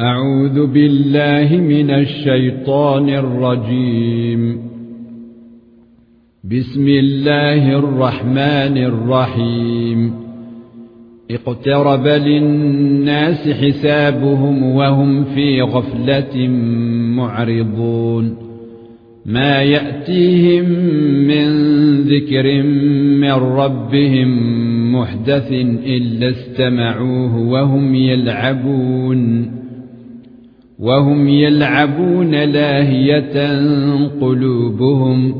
أعوذ بالله من الشيطان الرجيم. بسم الله الرحمن الرحيم. اقترب للناس حسابهم وهم في غفلة معرضون. ما يأتيهم من ذكر من ربهم محدث إلا استمعوه وهم يلعبون. وهم يلعبون لاهية قلوبهم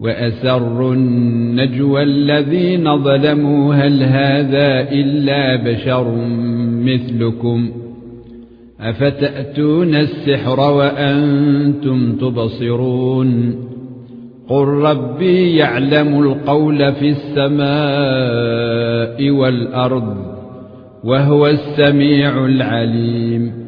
وأسروا النجوى الذين ظلموا هل هذا إلا بشر مثلكم أفتأتون السحر وأنتم تبصرون قل ربي يعلم القول في السماء والأرض وهو السميع العليم